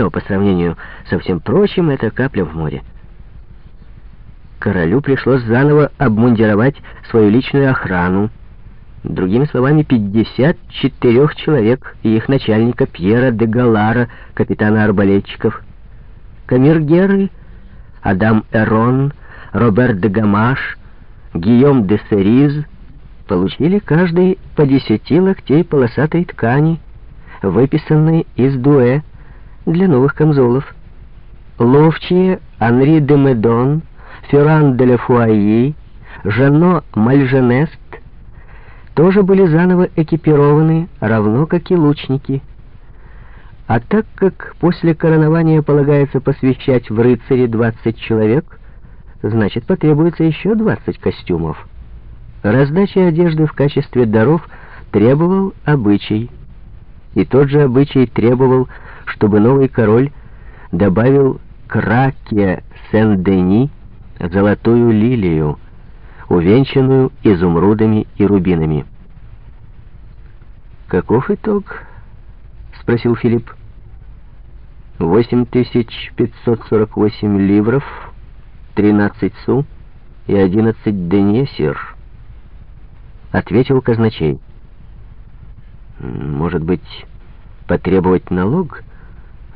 но по сравнению со всем прочим это капля в море. Королю пришлось заново обмундировать свою личную охрану, Другими словами, 54 человек и их начальника Пьера де Галара, капитана арбалетчиков, камергеры Адам Эрон, Роберт де Гамаш, Гийом де Сериз получили каждый по десяти локтей полосатой ткани, выписанной из дуэ для новых камзолов. Ловчие Анри де Медон, Ферран де Лефуайи, Жано Мальженест тоже были заново экипированы, равно как и лучники. А так как после коронования полагается посвящать в рыцаре 20 человек, значит потребуется еще 20 костюмов. Раздача одежды в качестве даров требовал обычай. И тот же обычай требовал, чтобы новый король добавил к раке Сен-Дени золотую лилию, увенчанную изумрудами и рубинами. «Каков итог?» — спросил Филипп. «Восемь тысяч пятьсот сорок восемь ливров, тринадцать су и одиннадцать денье, сир», — ответил казначей. «Может быть, потребовать налог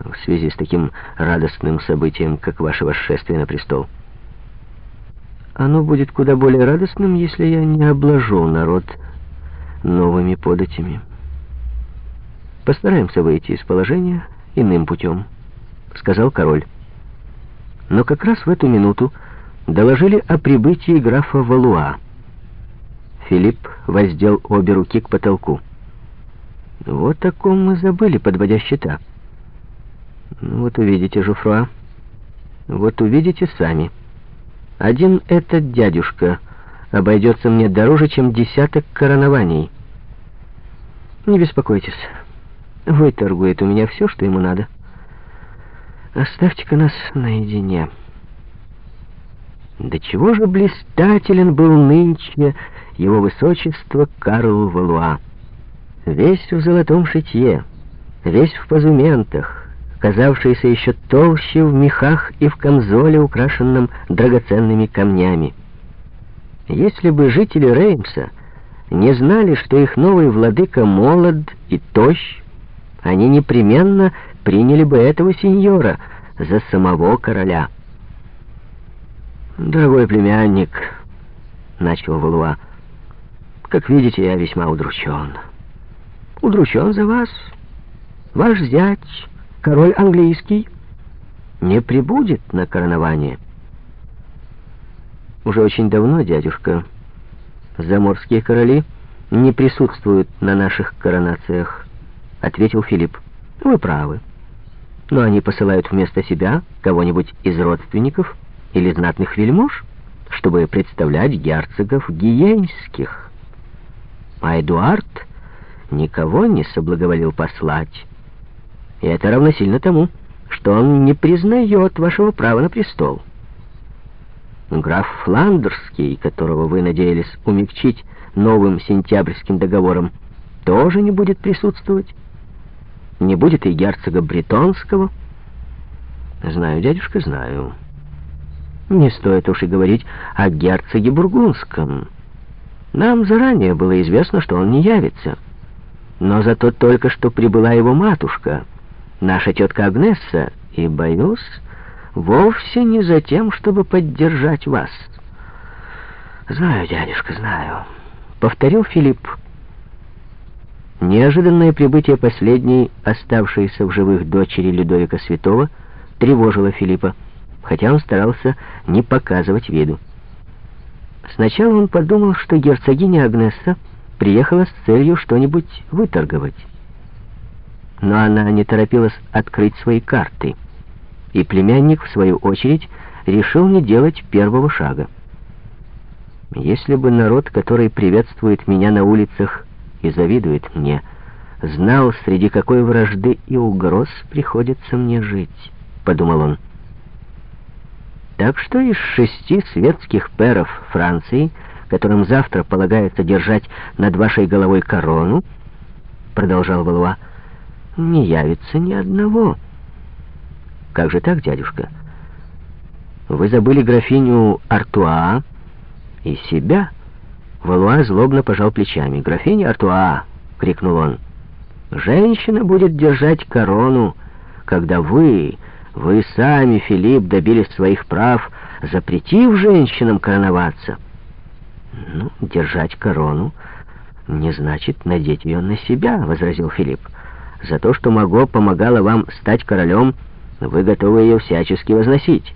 в связи с таким радостным событием, как ваше восшествие на престол?» Оно будет куда более радостным, если я не обложу народ новыми податями. Постараемся выйти из положения иным путем, сказал король. Но как раз в эту минуту доложили о прибытии графа Валуа. Филипп воздел обе руки к потолку. Вот о ком мы забыли, подводя счета. Ну, вот увидите, Жуфруа. Вот увидите сами. Один этот дядюшка обойдется мне дороже, чем десяток коронований. Не беспокойтесь, выторгует у меня все, что ему надо. Оставьте-ка нас наедине. До чего же блистателен был нынче его высочество Карл Валуа. Весь в золотом шитье, весь в позументах, казавшийся еще толще в мехах и в камзоле, украшенном драгоценными камнями. Если бы жители Реймса не знали, что их новый владыка молод и тощ, они непременно приняли бы этого сеньора за самого короля. «Дорогой племянник», — начал Валуа, — «как видите, я весьма удручен. Удручен за вас. Ваш зять король английский не прибудет на коронование. Уже очень давно, дядюшка, заморские короли не присутствуют на наших коронациях, ответил Филипп. Вы правы. Но они посылают вместо себя кого-нибудь из родственников или знатных вельмож, чтобы представлять герцогов гиенских. А Эдуард никого не соблаговолил послать. И это равносильно тому, что он не признает вашего права на престол. Граф Фландерский, которого вы надеялись умягчить новым сентябрьским договором, тоже не будет присутствовать. Не будет и герцога Бретонского. Знаю, дядюшка, знаю. Не стоит уж и говорить о герцоге Бургундском. Нам заранее было известно, что он не явится. Но зато только что прибыла его матушка — наша тетка Агнесса, и, боюсь, вовсе не за тем, чтобы поддержать вас. Знаю, дядюшка, знаю, — повторил Филипп. Неожиданное прибытие последней, оставшейся в живых дочери Людовика Святого, тревожило Филиппа, хотя он старался не показывать виду. Сначала он подумал, что герцогиня Агнесса приехала с целью что-нибудь выторговать но она не торопилась открыть свои карты. И племянник, в свою очередь, решил не делать первого шага. Если бы народ, который приветствует меня на улицах и завидует мне, знал, среди какой вражды и угроз приходится мне жить, — подумал он. Так что из шести светских перов Франции, которым завтра полагается держать над вашей головой корону, — продолжал Валуа, — не явится ни одного. Как же так, дядюшка? Вы забыли графиню Артуа и себя? Валуа злобно пожал плечами. «Графиня Артуа!» — крикнул он. «Женщина будет держать корону, когда вы, вы сами, Филипп, добились своих прав, запретив женщинам короноваться». «Ну, держать корону не значит надеть ее на себя», — возразил Филипп. «За то, что Маго помогала вам стать королем, вы готовы ее всячески возносить».